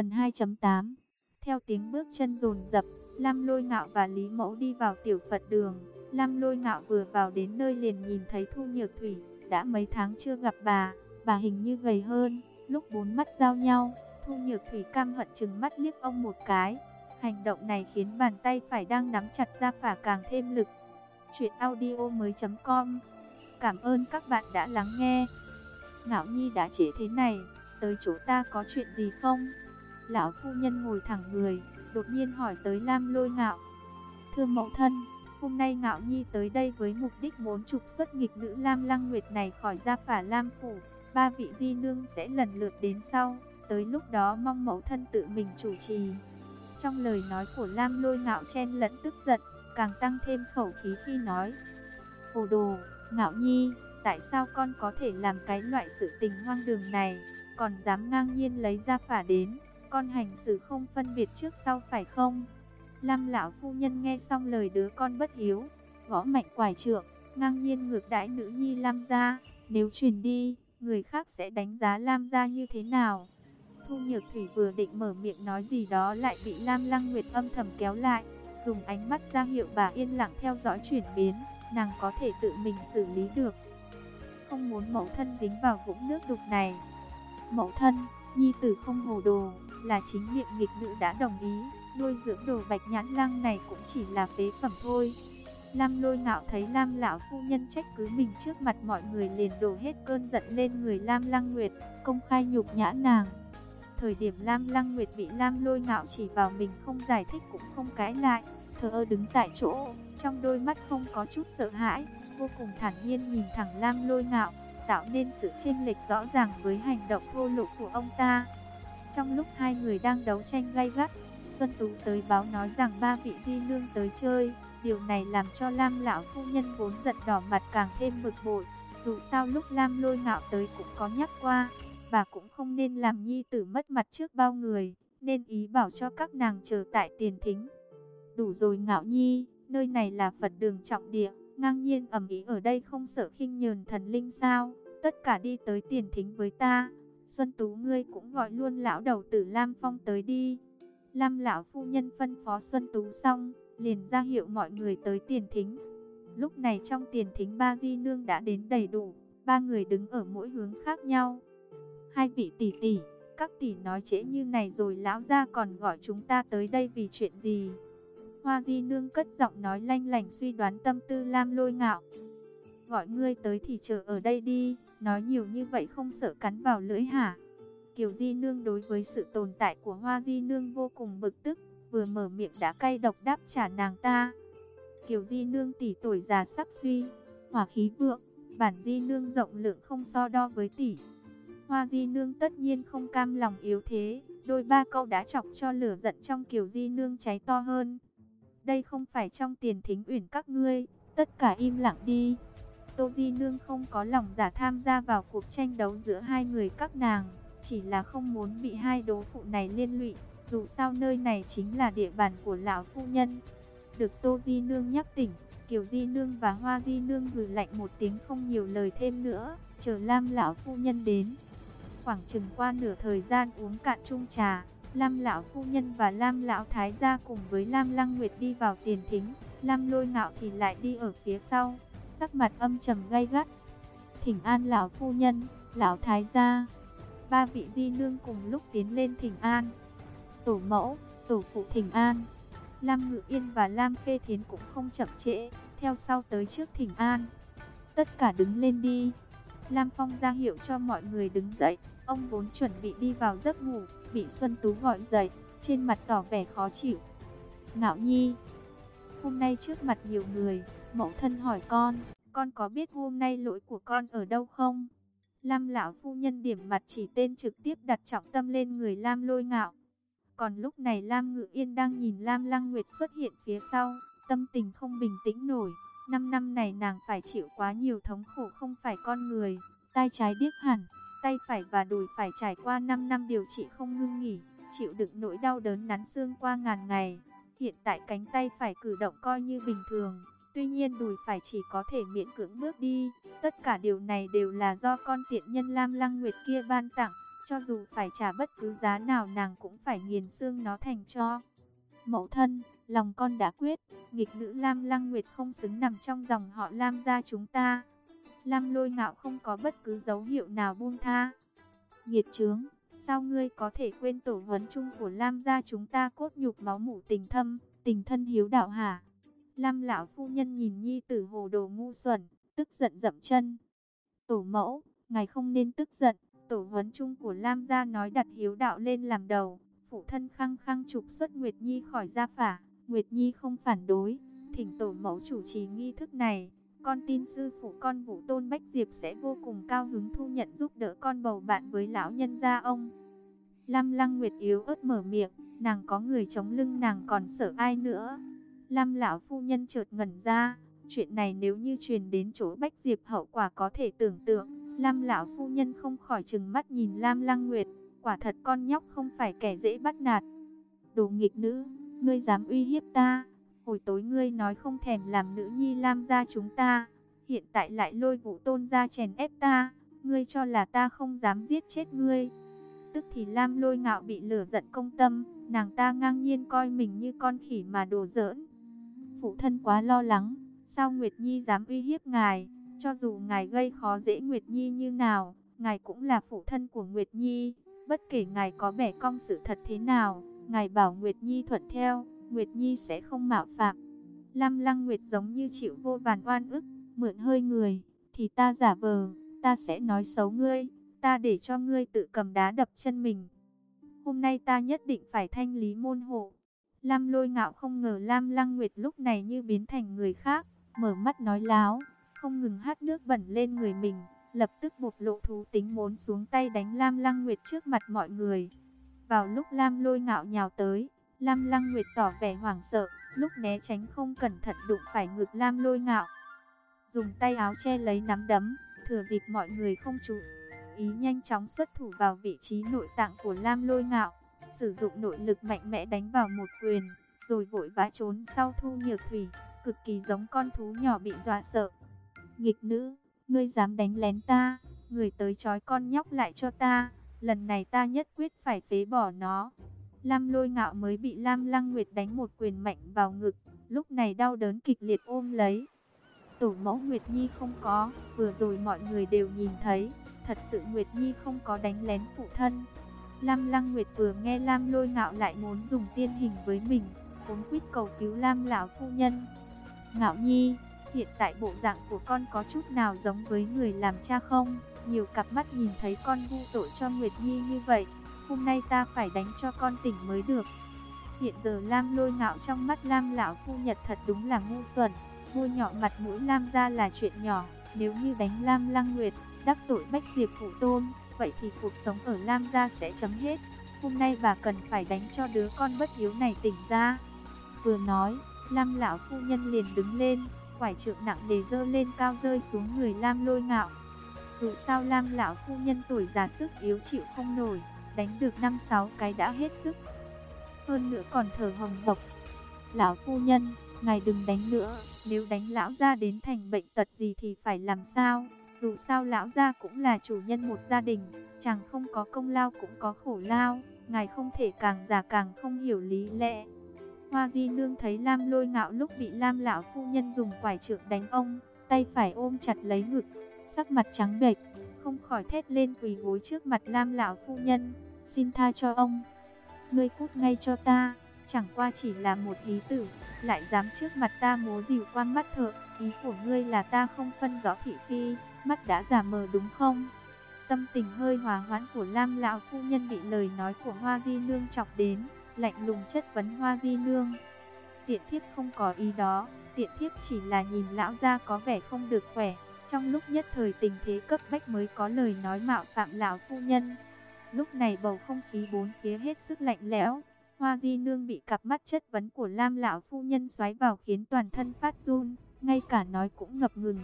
Phần 2.8 Theo tiếng bước chân dồn dập, Lam Lôi Ngạo và Lý Mẫu đi vào tiểu Phật đường. Lam Lôi Ngạo vừa vào đến nơi liền nhìn thấy Thu Nhược Thủy, đã mấy tháng chưa gặp bà, bà hình như gầy hơn, lúc bốn mắt giao nhau, Thu Nhược Thủy cam hận chừng mắt liếc ông một cái. Hành động này khiến bàn tay phải đang nắm chặt ra phả càng thêm lực. Chuyện audio mới.com Cảm ơn các bạn đã lắng nghe. Ngạo Nhi đã chế thế này, tới chỗ ta có chuyện gì không? Lão phu nhân ngồi thẳng người, đột nhiên hỏi tới Lam Lôi Ngạo. Thưa mẫu thân, hôm nay Ngạo Nhi tới đây với mục đích muốn trục xuất nghịch nữ Lam Lăng Nguyệt này khỏi gia phả Lam Phủ. Ba vị di nương sẽ lần lượt đến sau, tới lúc đó mong mẫu thân tự mình chủ trì. Trong lời nói của Lam Lôi Ngạo chen lẫn tức giận, càng tăng thêm khẩu khí khi nói. Hồ đồ, Ngạo Nhi, tại sao con có thể làm cái loại sự tình hoang đường này, còn dám ngang nhiên lấy ra phả đến, con hành xử không phân biệt trước sau phải không? Lam lão phu nhân nghe xong lời đứa con bất hiếu, gõ mạnh quải trượng, ngang nhiên ngược đãi nữ nhi Lam gia, nếu truyền đi, người khác sẽ đánh giá Lam gia như thế nào? Thu Nhược Thủy vừa định mở miệng nói gì đó lại bị Lam Lăng Nguyệt âm thầm kéo lại, dùng ánh mắt ra hiệu bà yên lặng theo dõi chuyển biến, nàng có thể tự mình xử lý được. Không muốn mẫu thân dính vào vũng nước đục này. Mẫu thân, nhi tử không hồ đồ, là chính miệng nghịch nữ đã đồng ý, nuôi dưỡng đồ bạch nhãn lăng này cũng chỉ là phế phẩm thôi. Lam lôi ngạo thấy Lam lão phu nhân trách cứ mình trước mặt mọi người liền đổ hết cơn giận lên người Lam Lăng Nguyệt, công khai nhục nhã nàng. Thời điểm Lam Lăng Nguyệt bị Lam lôi ngạo chỉ vào mình không giải thích cũng không cãi lại, thờ ơ đứng tại chỗ, trong đôi mắt không có chút sợ hãi, vô cùng thản nhiên nhìn thẳng Lam lôi ngạo, tạo nên sự chênh lệch rõ ràng với hành động thô lỗ của ông ta. Trong lúc hai người đang đấu tranh gay gắt, Xuân Tú tới báo nói rằng ba vị di nương tới chơi, điều này làm cho Lam lão phu nhân vốn giận đỏ mặt càng thêm bực bội. Dù sao lúc Lam lôi ngạo tới cũng có nhắc qua, bà cũng không nên làm nhi tử mất mặt trước bao người, nên ý bảo cho các nàng chờ tại tiền thính. Đủ rồi ngạo nhi, nơi này là Phật đường trọng địa, ngang nhiên ẩm ý ở đây không sợ khinh nhờn thần linh sao, tất cả đi tới tiền thính với ta. Xuân Tú ngươi cũng gọi luôn lão đầu tử Lam Phong tới đi. Lam lão phu nhân phân phó Xuân Tú xong, liền ra hiệu mọi người tới tiền thính. Lúc này trong tiền thính ba di nương đã đến đầy đủ, ba người đứng ở mỗi hướng khác nhau. Hai vị tỷ tỷ, các tỷ nói trễ như này rồi lão gia còn gọi chúng ta tới đây vì chuyện gì? Hoa di nương cất giọng nói lanh lành suy đoán tâm tư Lam lôi ngạo. Gọi ngươi tới thì chờ ở đây đi, nói nhiều như vậy không sợ cắn vào lưỡi hả? Kiều di nương đối với sự tồn tại của hoa di nương vô cùng bực tức, vừa mở miệng đã cay độc đáp trả nàng ta. Kiều di nương tỷ tuổi già sắc suy, hỏa khí vượng, bản di nương rộng lượng không so đo với tỷ. Hoa di nương tất nhiên không cam lòng yếu thế, đôi ba câu đã chọc cho lửa giận trong kiều di nương cháy to hơn. Đây không phải trong tiền thính uyển các ngươi, tất cả im lặng đi. Tô Di Nương không có lòng giả tham gia vào cuộc tranh đấu giữa hai người các nàng, chỉ là không muốn bị hai đố phụ này liên lụy, dù sao nơi này chính là địa bàn của lão phu nhân. Được Tô Di Nương nhắc tỉnh, Kiều Di Nương và Hoa Di Nương hừ lạnh một tiếng không nhiều lời thêm nữa, chờ Lam lão phu nhân đến. Khoảng chừng qua nửa thời gian uống cạn chung trà, Lam lão phu nhân và Lam lão thái gia cùng với Lam Lăng Nguyệt đi vào tiền thính, Lam Lôi Ngạo thì lại đi ở phía sau, sắc mặt âm trầm gay gắt. Thỉnh an lão phu nhân, lão thái gia, ba vị di nương cùng lúc tiến lên thỉnh an. Tổ mẫu, tổ phụ thỉnh an. Lam Ngự Yên và Lam Khê Thiến cũng không chậm trễ, theo sau tới trước thỉnh an. Tất cả đứng lên đi. Lam Phong ra hiệu cho mọi người đứng dậy, ông vốn chuẩn bị đi vào giấc ngủ, bị Xuân Tú gọi dậy, trên mặt tỏ vẻ khó chịu. Ngạo Nhi, hôm nay trước mặt nhiều người, mẫu thân hỏi con, con có biết hôm nay lỗi của con ở đâu không? Lam lão phu nhân điểm mặt chỉ tên trực tiếp đặt trọng tâm lên người Lam lôi ngạo. Còn lúc này Lam Ngự Yên đang nhìn Lam Lăng Nguyệt xuất hiện phía sau, tâm tình không bình tĩnh nổi. Năm năm này nàng phải chịu quá nhiều thống khổ không phải con người, tay trái điếc hẳn, tay phải và đùi phải trải qua 5 năm điều trị không ngưng nghỉ, chịu đựng nỗi đau đớn nắn xương qua ngàn ngày. Hiện tại cánh tay phải cử động coi như bình thường, tuy nhiên đùi phải chỉ có thể miễn cưỡng bước đi. Tất cả điều này đều là do con tiện nhân Lam Lăng Nguyệt kia ban tặng, cho dù phải trả bất cứ giá nào nàng cũng phải nghiền xương nó thành cho. Mẫu thân, lòng con đã quyết, nghịch nữ Lam Lăng Nguyệt không xứng nằm trong dòng họ Lam gia chúng ta. Lam lôi ngạo không có bất cứ dấu hiệu nào buông tha. Nghiệt trướng, sao ngươi có thể quên tổ huấn chung của Lam gia chúng ta cốt nhục máu mủ tình thâm, tình thân hiếu đạo hả? Lam lão phu nhân nhìn nhi tử hồ đồ ngu xuẩn, tức giận dậm chân. Tổ mẫu, ngài không nên tức giận, tổ huấn chung của Lam gia nói đặt hiếu đạo lên làm đầu. Phụ thân khăng khăng trục xuất Nguyệt Nhi khỏi gia phả, Nguyệt Nhi không phản đối, thỉnh tổ mẫu chủ trì nghi thức này. Con tin sư phụ con Vũ Tôn Bách Diệp sẽ vô cùng cao hứng thu nhận giúp đỡ con bầu bạn với lão nhân gia ông. Lam Lăng Nguyệt yếu ớt mở miệng, nàng có người chống lưng nàng còn sợ ai nữa. Lam lão phu nhân chợt ngẩn ra, chuyện này nếu như truyền đến chỗ Bách Diệp hậu quả có thể tưởng tượng. Lam lão phu nhân không khỏi chừng mắt nhìn Lam Lăng Nguyệt, quả thật con nhóc không phải kẻ dễ bắt nạt. Đồ nghịch nữ, ngươi dám uy hiếp ta, hồi tối ngươi nói không thèm làm nữ nhi Lam gia chúng ta, hiện tại lại lôi vũ tôn gia chèn ép ta, ngươi cho là ta không dám giết chết ngươi. Tức thì Lam lôi ngạo bị lửa giận công tâm, nàng ta ngang nhiên coi mình như con khỉ mà đồ giỡn. Phụ thân quá lo lắng, sao Nguyệt Nhi dám uy hiếp ngài, cho dù ngài gây khó dễ Nguyệt Nhi như nào, ngài cũng là phụ thân của Nguyệt Nhi, bất kể ngài có bẻ cong sự thật thế nào, ngài bảo Nguyệt Nhi thuận theo, Nguyệt Nhi sẽ không mạo phạm. Lam Lăng Nguyệt giống như chịu vô vàn oan ức, mượn hơi người, thì ta giả vờ, ta sẽ nói xấu ngươi, ta để cho ngươi tự cầm đá đập chân mình. Hôm nay ta nhất định phải thanh lý môn hộ. Lam lôi ngạo không ngờ Lam Lăng Nguyệt lúc này như biến thành người khác, mở mắt nói láo, không ngừng hát nước bẩn lên người mình, lập tức bộc lộ thú tính muốn xuống tay đánh Lam Lăng Nguyệt trước mặt mọi người. Vào lúc Lam lôi ngạo nhào tới, Lam Lăng Nguyệt tỏ vẻ hoảng sợ, lúc né tránh không cẩn thận đụng phải ngực Lam lôi ngạo. Dùng tay áo che lấy nắm đấm, thừa dịp mọi người không chú ý nhanh chóng xuất thủ vào vị trí nội tạng của Lam lôi ngạo, sử dụng nội lực mạnh mẽ đánh vào một quyền, rồi vội vã trốn sau thu nhược thủy, cực kỳ giống con thú nhỏ bị dọa sợ. Nghịch nữ, ngươi dám đánh lén ta, người tới trói con nhóc lại cho ta, lần này ta nhất quyết phải phế bỏ nó. Lam lôi ngạo mới bị Lam Lăng Nguyệt đánh một quyền mạnh vào ngực, lúc này đau đớn kịch liệt ôm lấy. Tổ mẫu Nguyệt Nhi không có, vừa rồi mọi người đều nhìn thấy, thật sự Nguyệt Nhi không có đánh lén phụ thân. Lam Lăng Nguyệt vừa nghe Lam lôi ngạo lại muốn dùng tiên hình với mình, vốn quyết cầu cứu Lam lão phu nhân. Ngạo Nhi, hiện tại bộ dạng của con có chút nào giống với người làm cha không? Nhiều cặp mắt nhìn thấy con vu tội cho Nguyệt Nhi như vậy, hôm nay ta phải đánh cho con tỉnh mới được. Hiện giờ Lam lôi ngạo trong mắt Lam lão phu nhật thật đúng là ngu xuẩn, mua nhỏ mặt mũi Lam ra là chuyện nhỏ, nếu như đánh Lam Lăng Nguyệt, đắc tội Bách Diệp phụ tôn, vậy thì cuộc sống ở Lam gia sẽ chấm hết. Hôm nay bà cần phải đánh cho đứa con bất hiếu này tỉnh ra. Vừa nói, Lam lão phu nhân liền đứng lên, quải trượng nặng để dơ lên cao rơi xuống người Lam lôi ngạo. Dù sao Lam lão phu nhân tuổi già sức yếu chịu không nổi, đánh được 5-6 cái đã hết sức. Hơn nữa còn thở hồng bộc. Lão phu nhân, ngài đừng đánh nữa, nếu đánh lão ra đến thành bệnh tật gì thì phải làm sao? Dù sao lão gia cũng là chủ nhân một gia đình, chẳng không có công lao cũng có khổ lao, ngài không thể càng già càng không hiểu lý lẽ. Hoa Di Nương thấy Lam lôi ngạo lúc bị Lam lão phu nhân dùng quải trượng đánh ông, tay phải ôm chặt lấy ngực, sắc mặt trắng bệch, không khỏi thét lên quỳ gối trước mặt Lam lão phu nhân, xin tha cho ông. Ngươi cút ngay cho ta, chẳng qua chỉ là một ý tử, lại dám trước mặt ta múa dìu quan mắt thợ, ý của ngươi là ta không phân rõ thị phi, mắt đã giả mờ đúng không? Tâm tình hơi hòa hoãn của Lam lão phu nhân bị lời nói của Hoa Di Nương chọc đến, lạnh lùng chất vấn Hoa Di Nương. Tiện thiếp không có ý đó, tiện thiếp chỉ là nhìn lão gia có vẻ không được khỏe, trong lúc nhất thời tình thế cấp bách mới có lời nói mạo phạm lão phu nhân. Lúc này bầu không khí bốn phía hết sức lạnh lẽo, Hoa Di Nương bị cặp mắt chất vấn của Lam lão phu nhân xoáy vào khiến toàn thân phát run, ngay cả nói cũng ngập ngừng.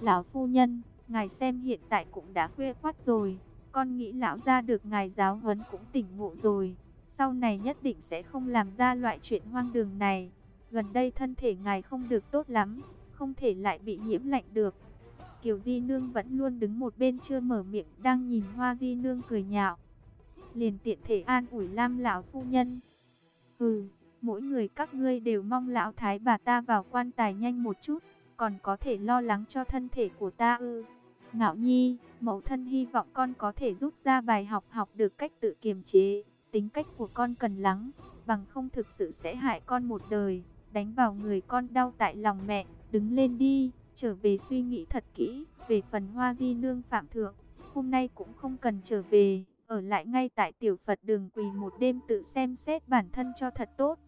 Lão phu nhân, ngài xem hiện tại cũng đã khuya khoát rồi, con nghĩ lão ra được ngài giáo huấn cũng tỉnh ngộ rồi, sau này nhất định sẽ không làm ra loại chuyện hoang đường này. Gần đây thân thể ngài không được tốt lắm, không thể lại bị nhiễm lạnh được. Kiều Di Nương vẫn luôn đứng một bên chưa mở miệng đang nhìn Hoa Di Nương cười nhạo. liền tiện thể an ủi Lam lão phu nhân. Ừ, mỗi người các ngươi đều mong lão thái bà ta vào quan tài nhanh một chút, còn có thể lo lắng cho thân thể của ta ư. Ngạo Nhi, mẫu thân hy vọng con có thể rút ra bài học học được cách tự kiềm chế, tính cách của con cần lắng, bằng không thực sự sẽ hại con một đời, đánh vào người con đau tại lòng mẹ, đứng lên đi, trở về suy nghĩ thật kỹ, về phần hoa di nương phạm thượng, hôm nay cũng không cần trở về, ở lại ngay tại tiểu Phật đường quỳ một đêm tự xem xét bản thân cho thật tốt.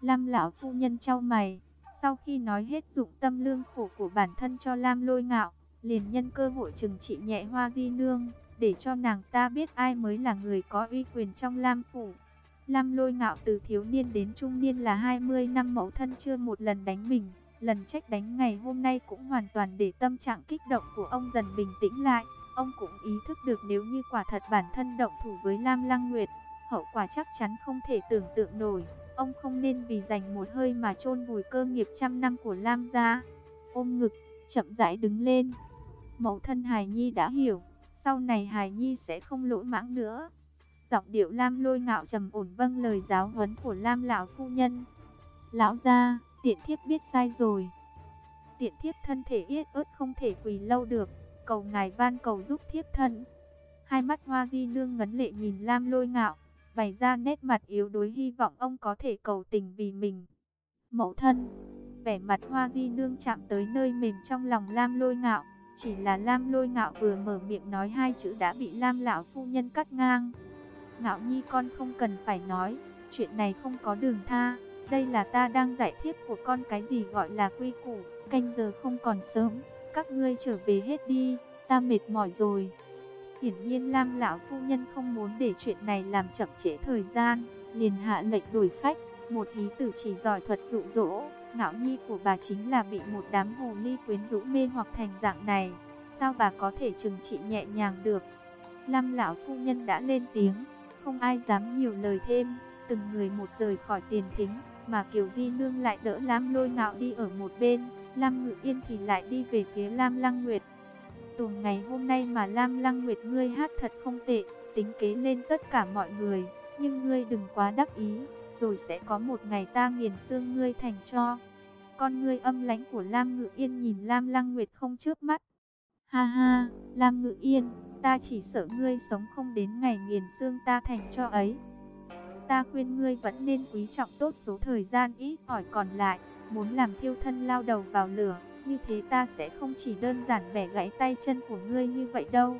Lam lão phu nhân trao mày, sau khi nói hết dụng tâm lương khổ của bản thân cho Lam lôi ngạo, liền nhân cơ hội trừng trị nhẹ hoa di nương, để cho nàng ta biết ai mới là người có uy quyền trong Lam phủ. Lam lôi ngạo từ thiếu niên đến trung niên là 20 năm mẫu thân chưa một lần đánh mình, lần trách đánh ngày hôm nay cũng hoàn toàn để tâm trạng kích động của ông dần bình tĩnh lại. Ông cũng ý thức được nếu như quả thật bản thân động thủ với Lam Lăng Nguyệt, hậu quả chắc chắn không thể tưởng tượng nổi. Ông không nên vì giành một hơi mà chôn vùi cơ nghiệp trăm năm của Lam gia. Ôm ngực, chậm rãi đứng lên. Mẫu thân Hải Nhi đã hiểu, sau này Hải Nhi sẽ không lỗi mãng nữa. Giọng điệu Lam lôi ngạo trầm ổn vâng lời giáo huấn của Lam lão phu nhân. Lão gia, tiện thiếp biết sai rồi. Tiện thiếp thân thể yết ớt không thể quỳ lâu được, cầu ngài van cầu giúp thiếp thân. Hai mắt hoa di nương ngấn lệ nhìn Lam lôi ngạo, bày ra nét mặt yếu đuối hy vọng ông có thể cầu tình vì mình. Mẫu thân, vẻ mặt hoa di nương chạm tới nơi mềm trong lòng Lam lôi ngạo, chỉ là Lam lôi ngạo vừa mở miệng nói hai chữ đã bị Lam lão phu nhân cắt ngang. Ngạo nhi con không cần phải nói, chuyện này không có đường tha, đây là ta đang giải thiết của con cái gì gọi là quy củ, canh giờ không còn sớm, các ngươi trở về hết đi, ta mệt mỏi rồi. Hiển nhiên Lam lão phu nhân không muốn để chuyện này làm chậm trễ thời gian, liền hạ lệnh đuổi khách, một ý tử chỉ giỏi thuật dụ dỗ, ngạo nhi của bà chính là bị một đám hồ ly quyến rũ mê hoặc thành dạng này, sao bà có thể trừng trị nhẹ nhàng được. Lam lão phu nhân đã lên tiếng, không ai dám nhiều lời thêm, từng người một rời khỏi tiền thính, mà Kiều Di Nương lại đỡ Lam lôi ngạo đi ở một bên, Lam Ngự Yên thì lại đi về phía Lam Lăng Nguyệt. Tùng ngày hôm nay mà Lam Lăng Nguyệt ngươi hát thật không tệ, tính kế lên tất cả mọi người, nhưng ngươi đừng quá đắc ý, rồi sẽ có một ngày ta nghiền xương ngươi thành cho. Con ngươi âm lãnh của Lam Ngự Yên nhìn Lam Lăng Nguyệt không chớp mắt. Ha ha, Lam Ngự Yên, ta chỉ sợ ngươi sống không đến ngày nghiền xương ta thành cho ấy. Ta khuyên ngươi vẫn nên quý trọng tốt số thời gian ít ỏi còn lại, muốn làm thiêu thân lao đầu vào lửa, như thế ta sẽ không chỉ đơn giản bẻ gãy tay chân của ngươi như vậy đâu.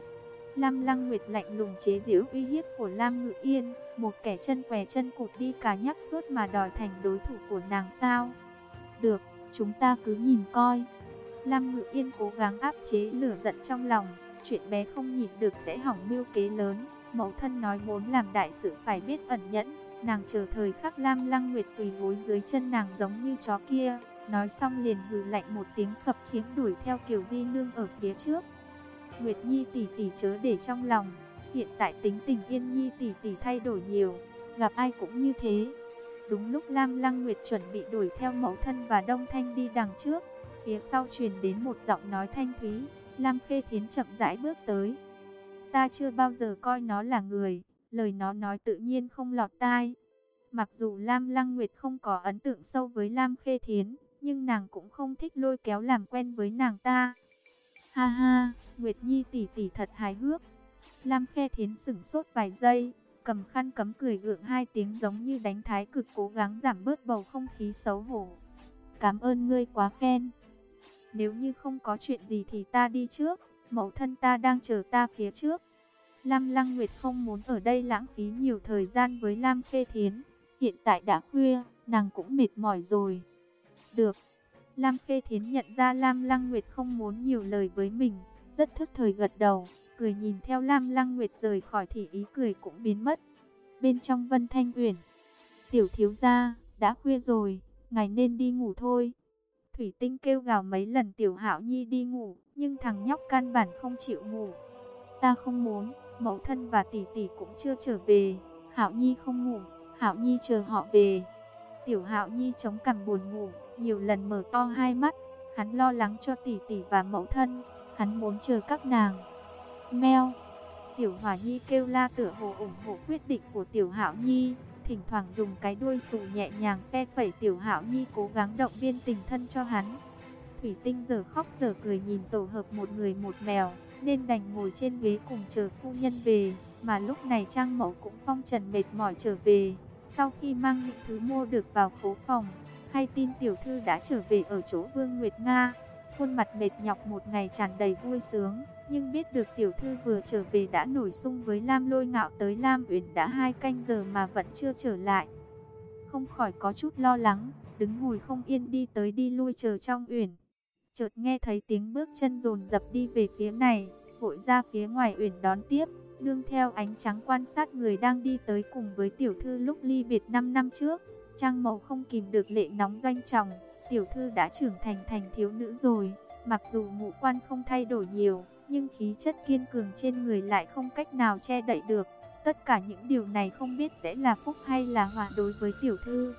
Lam Lăng Nguyệt lạnh lùng chế giễu uy hiếp của Lam Ngự Yên, một kẻ chân què chân cụt đi cả nhắc suốt mà đòi thành đối thủ của nàng sao? Được, chúng ta cứ nhìn coi. Lam Ngự Yên cố gắng áp chế lửa giận trong lòng, chuyện bé không nhịn được sẽ hỏng mưu kế lớn. Mẫu thân nói muốn làm đại sự phải biết ẩn nhẫn, nàng chờ thời khắc Lam Lăng Nguyệt quỳ gối dưới chân nàng giống như chó kia. Nói xong liền hừ lạnh một tiếng khập khiến đuổi theo Kiều Di Nương ở phía trước. Nguyệt Nhi tỷ tỷ chớ để trong lòng, hiện tại tính tình Yên Nhi tỷ tỷ thay đổi nhiều, gặp ai cũng như thế. Đúng lúc Lam Lăng Nguyệt chuẩn bị đuổi theo mẫu thân và Đông Thanh đi đằng trước, phía sau truyền đến một giọng nói thanh thúy, Lam Khê Thiến chậm rãi bước tới. Ta chưa bao giờ coi nó là người, lời nó nói tự nhiên không lọt tai. Mặc dù Lam Lăng Nguyệt không có ấn tượng sâu với Lam Khê Thiến, nhưng nàng cũng không thích lôi kéo làm quen với nàng ta. Ha ha, Nguyệt Nhi tỷ tỷ thật hài hước. Lam khe Thiến sửng sốt vài giây, cầm khăn cấm cười gượng hai tiếng giống như đánh thái cực cố gắng giảm bớt bầu không khí xấu hổ. Cảm ơn ngươi quá khen. Nếu như không có chuyện gì thì ta đi trước, mẫu thân ta đang chờ ta phía trước. Lam Lăng Nguyệt không muốn ở đây lãng phí nhiều thời gian với Lam Khê Thiến. Hiện tại đã khuya, nàng cũng mệt mỏi rồi. Được. Lam Khê Thiến nhận ra Lam Lăng Nguyệt không muốn nhiều lời với mình, rất thức thời gật đầu, cười nhìn theo Lam Lăng Nguyệt rời khỏi thì ý cười cũng biến mất. Bên trong Vân Thanh Uyển, tiểu thiếu gia, đã khuya rồi, ngài nên đi ngủ thôi. Thủy Tinh kêu gào mấy lần tiểu Hạo Nhi đi ngủ, nhưng thằng nhóc căn bản không chịu ngủ. Ta không muốn, mẫu thân và tỷ tỷ cũng chưa trở về, Hạo Nhi không ngủ, Hạo Nhi chờ họ về. Tiểu Hạo Nhi chống cằm buồn ngủ, nhiều lần mở to hai mắt, hắn lo lắng cho tỷ tỷ và mẫu thân, hắn muốn chờ các nàng. Meo. Tiểu hỏa Nhi kêu la tựa hồ ủng hộ quyết định của Tiểu Hạo Nhi, thỉnh thoảng dùng cái đuôi xù nhẹ nhàng phe phẩy Tiểu Hạo Nhi cố gắng động viên tình thân cho hắn. Thủy Tinh giờ khóc giờ cười nhìn tổ hợp một người một mèo, nên đành ngồi trên ghế cùng chờ phu nhân về, mà lúc này Trang Mẫu cũng phong trần mệt mỏi trở về. Sau khi mang những thứ mua được vào phố phòng, hay tin tiểu thư đã trở về ở chỗ Vương Nguyệt Nga, khuôn mặt mệt nhọc một ngày tràn đầy vui sướng, nhưng biết được tiểu thư vừa trở về đã nổi sung với Lam Lôi Ngạo tới Lam Uyển đã hai canh giờ mà vẫn chưa trở lại. Không khỏi có chút lo lắng, đứng ngồi không yên đi tới đi lui chờ trong Uyển. Chợt nghe thấy tiếng bước chân dồn dập đi về phía này, vội ra phía ngoài Uyển đón tiếp, nương theo ánh trắng quan sát người đang đi tới cùng với tiểu thư lúc ly biệt 5 năm trước. Trang Mậu không kìm được lệ nóng doanh trọng, tiểu thư đã trưởng thành thành thiếu nữ rồi, mặc dù ngũ quan không thay đổi nhiều, nhưng khí chất kiên cường trên người lại không cách nào che đậy được. Tất cả những điều này không biết sẽ là phúc hay là họa đối với tiểu thư.